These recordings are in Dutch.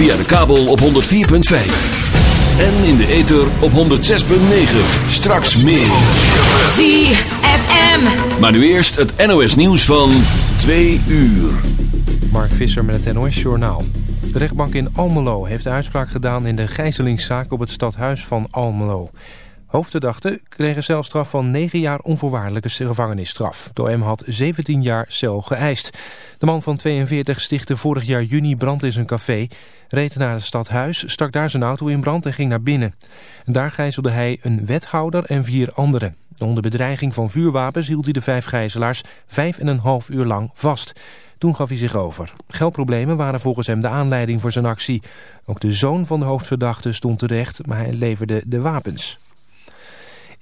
Via de kabel op 104.5. En in de ether op 106.9. Straks meer. ZFM. Maar nu eerst het NOS nieuws van 2 uur. Mark Visser met het NOS Journaal. De rechtbank in Almelo heeft uitspraak gedaan in de gijzelingszaak op het stadhuis van Almelo. Hoofdverdachte kreeg een celstraf van 9 jaar onvoorwaardelijke gevangenisstraf. De OM had 17 jaar cel geëist. De man van 42 stichtte vorig jaar juni brand in zijn café, reed naar het stadhuis, stak daar zijn auto in brand en ging naar binnen. En daar gijzelde hij een wethouder en vier anderen. Onder bedreiging van vuurwapens hield hij de vijf gijzelaars vijf en een half uur lang vast. Toen gaf hij zich over. Geldproblemen waren volgens hem de aanleiding voor zijn actie. Ook de zoon van de hoofdverdachte stond terecht, maar hij leverde de wapens.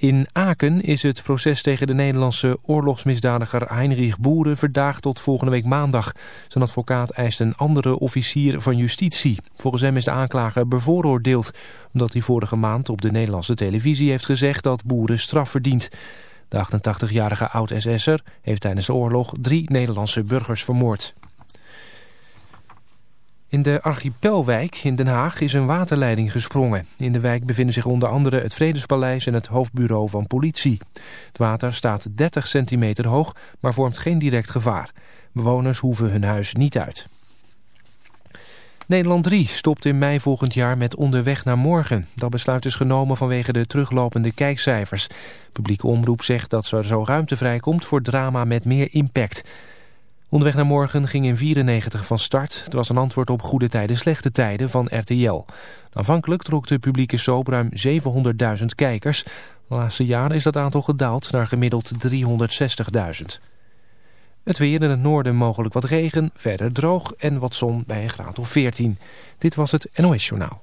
In Aken is het proces tegen de Nederlandse oorlogsmisdadiger Heinrich Boeren verdaagd tot volgende week maandag. Zijn advocaat eist een andere officier van justitie. Volgens hem is de aanklager bevooroordeeld, omdat hij vorige maand op de Nederlandse televisie heeft gezegd dat Boeren straf verdient. De 88-jarige oud-SS'er heeft tijdens de oorlog drie Nederlandse burgers vermoord. In de Archipelwijk in Den Haag is een waterleiding gesprongen. In de wijk bevinden zich onder andere het Vredespaleis en het hoofdbureau van politie. Het water staat 30 centimeter hoog, maar vormt geen direct gevaar. Bewoners hoeven hun huis niet uit. Nederland 3 stopt in mei volgend jaar met Onderweg naar Morgen. Dat besluit is genomen vanwege de teruglopende kijkcijfers. Publieke omroep zegt dat er zo ruimte vrijkomt voor drama met meer impact. Onderweg naar morgen ging in 94 van start. Het was een antwoord op Goede Tijden, Slechte Tijden van RTL. Aanvankelijk trok de publieke soap ruim 700.000 kijkers. De laatste jaren is dat aantal gedaald naar gemiddeld 360.000. Het weer in het noorden mogelijk wat regen, verder droog en wat zon bij een graad of 14. Dit was het NOS Journaal.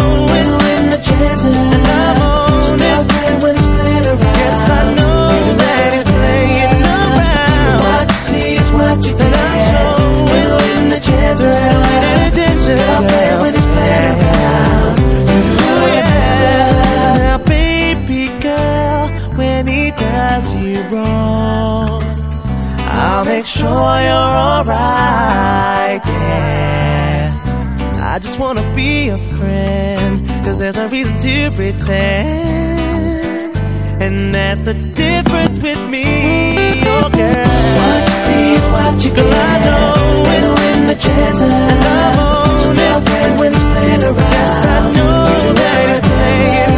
alright, yeah. I just wanna be a friend, cause there's no reason to pretend. And that's the difference with me, your girl. What you see is what you girl, get. I know. When you win the chance, and I own so it. when it's playing around. Yes, I know that it's playing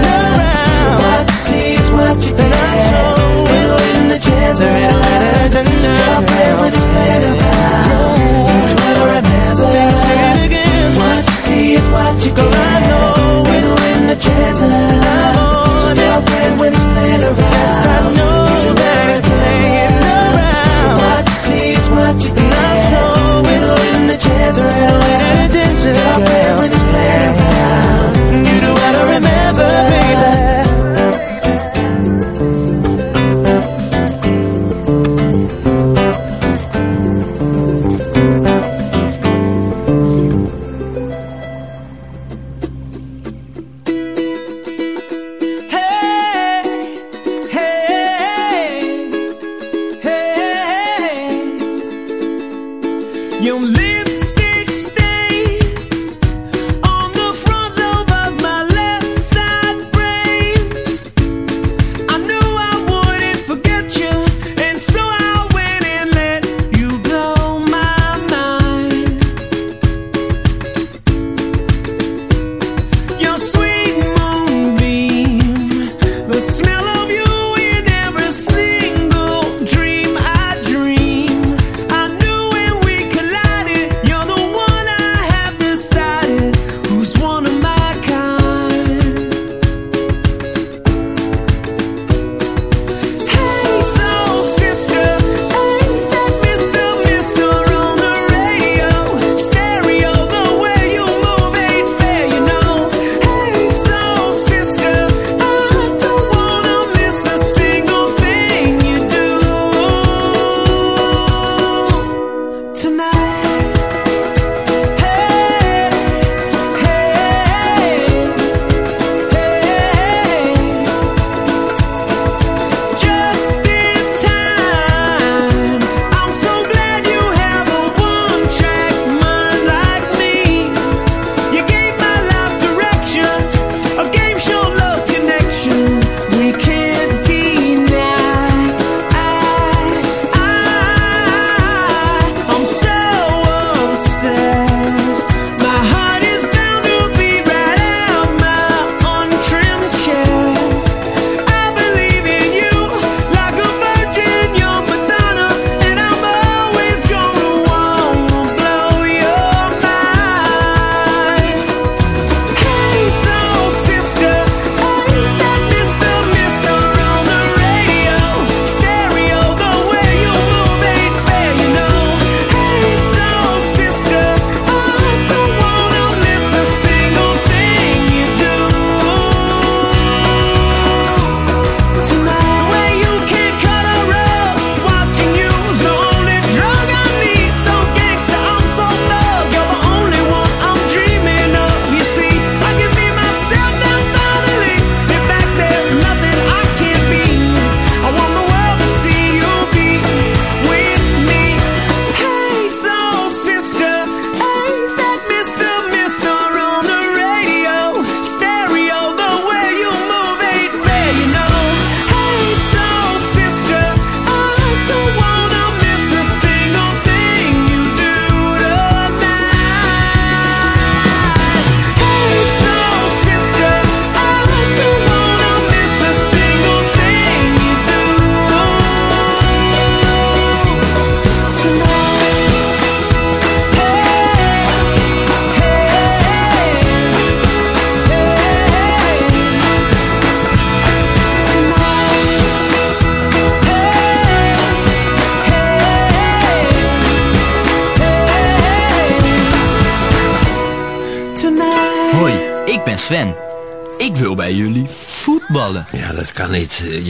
Yung Lee.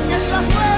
lo que es la fe.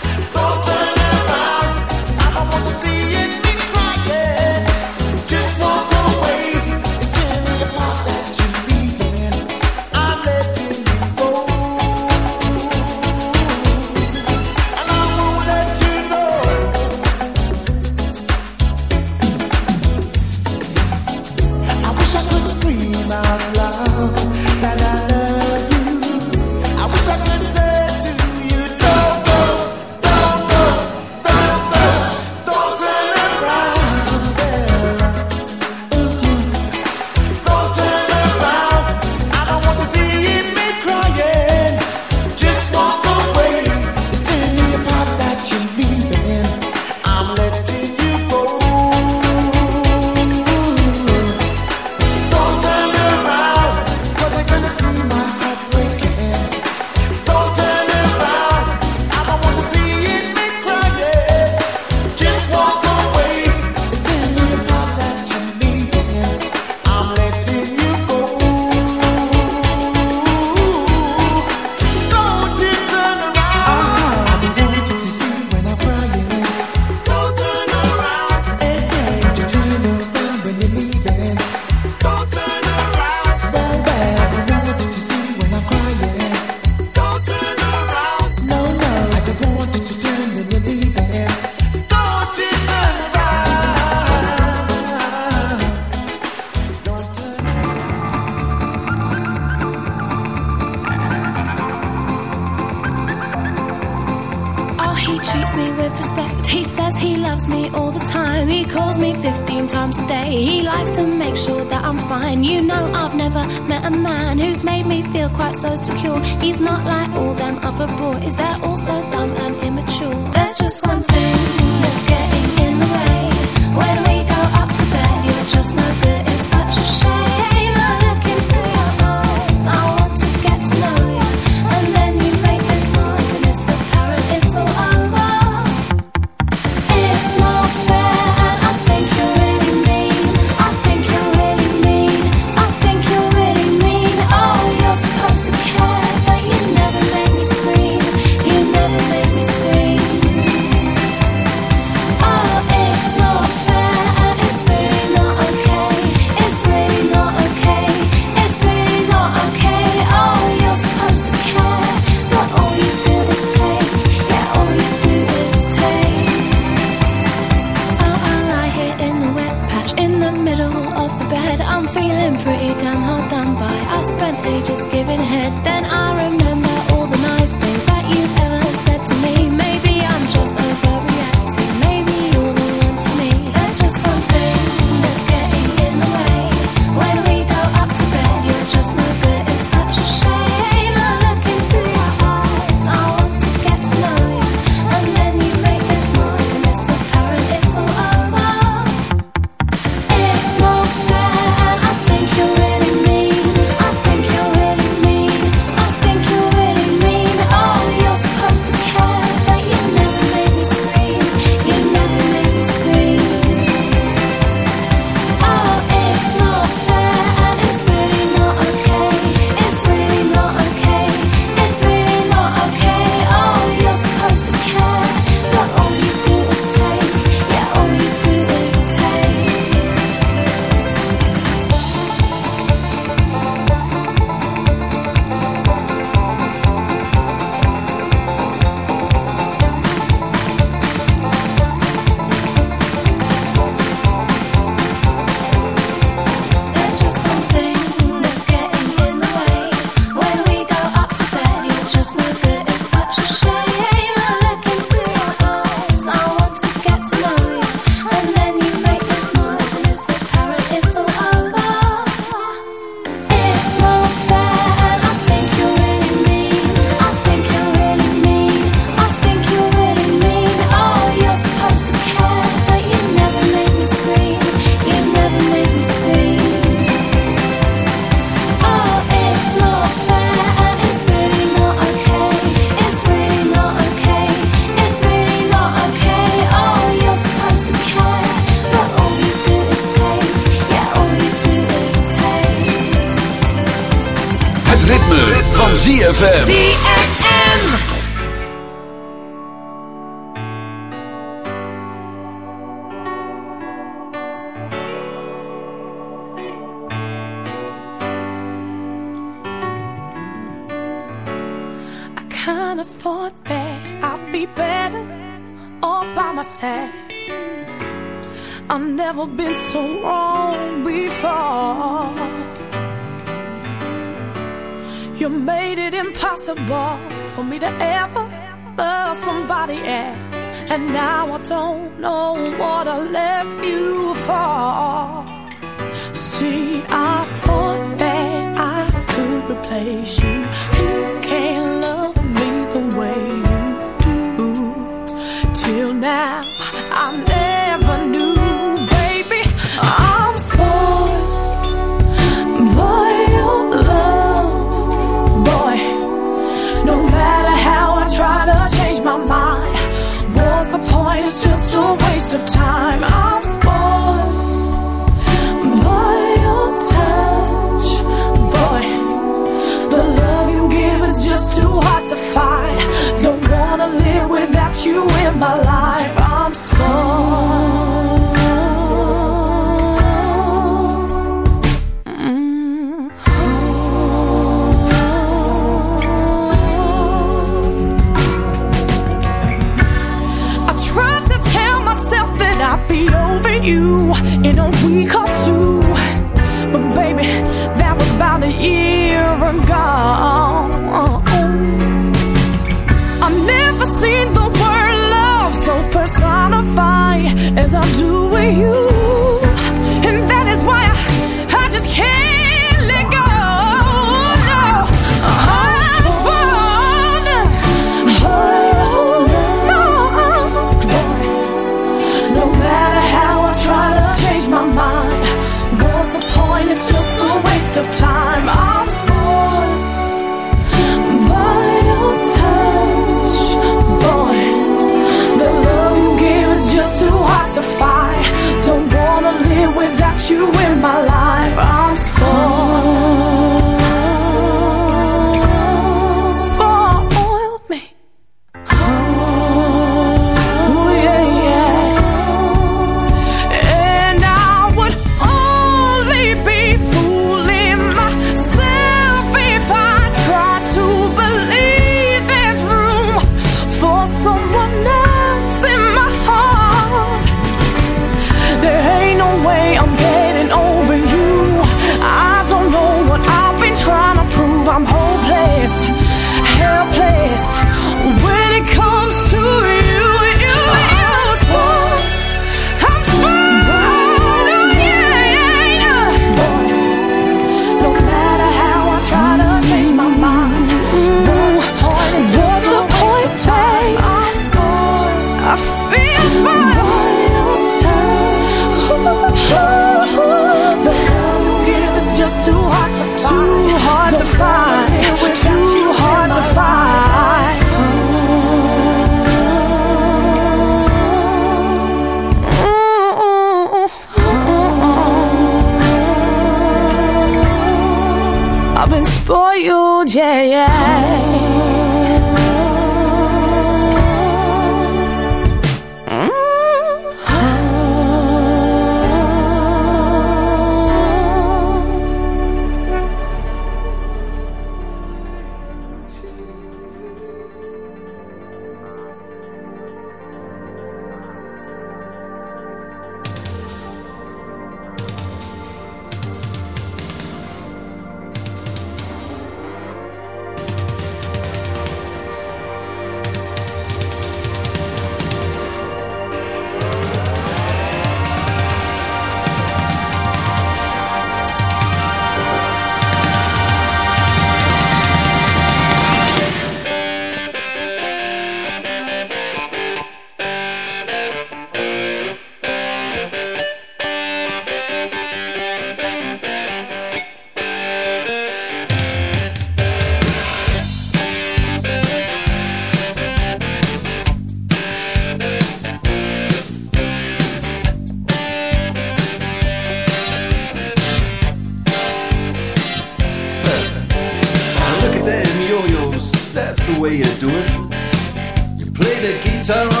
The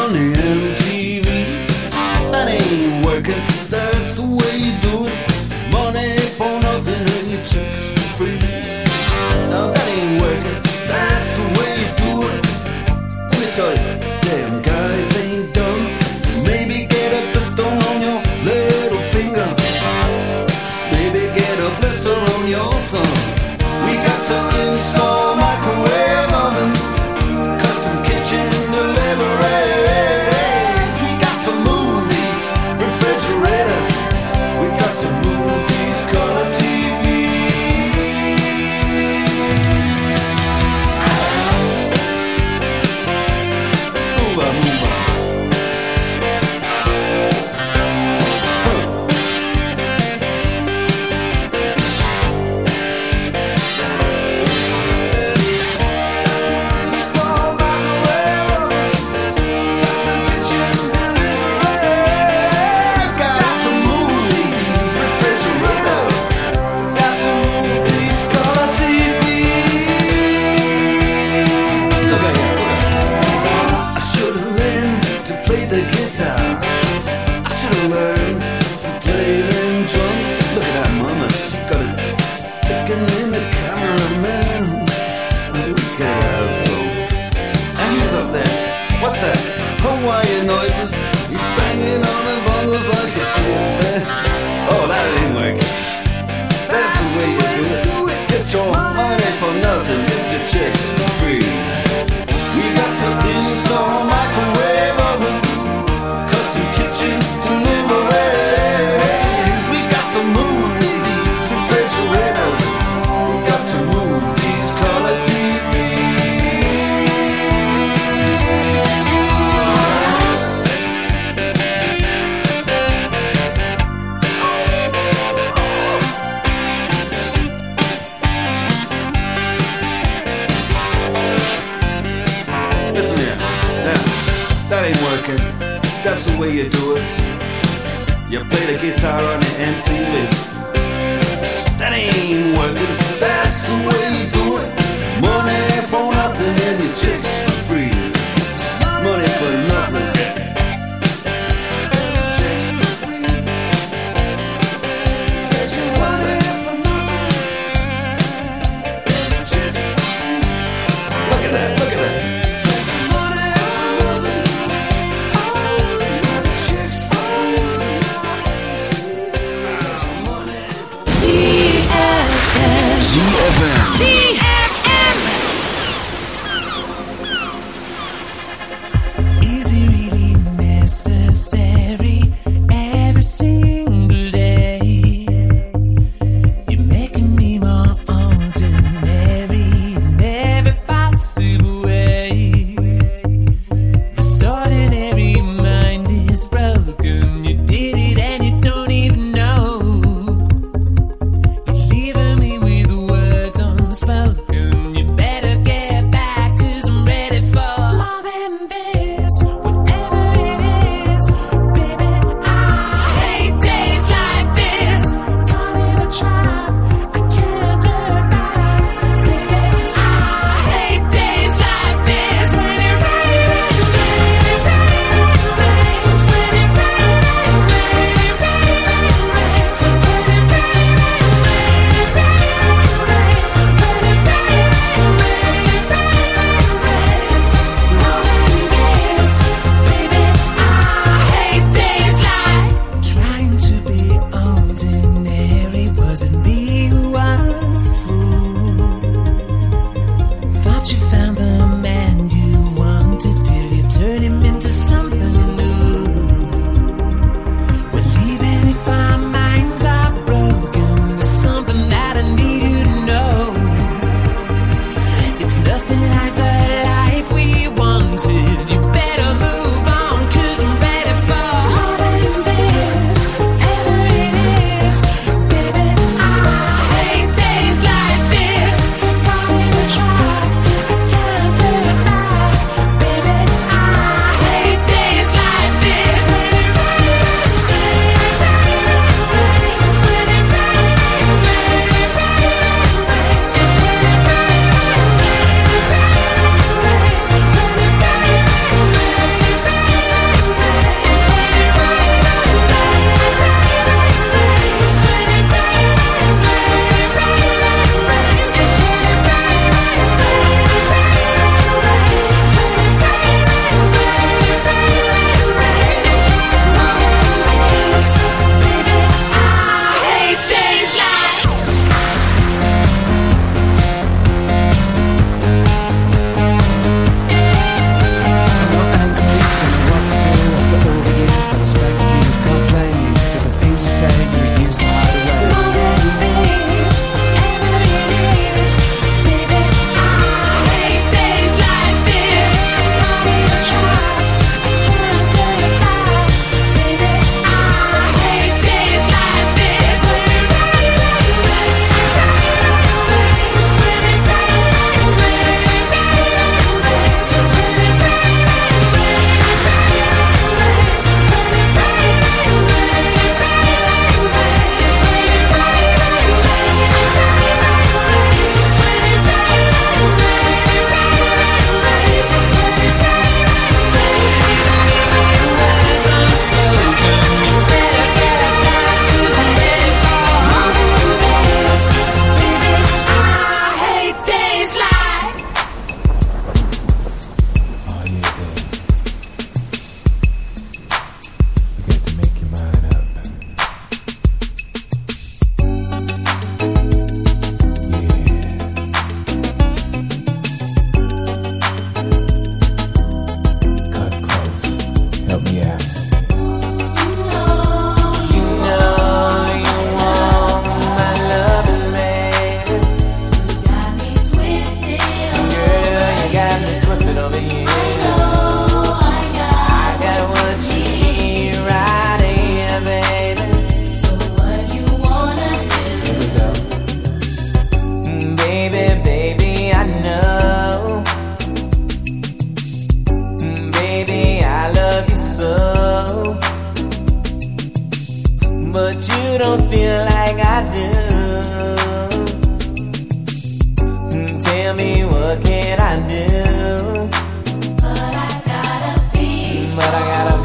But I gotta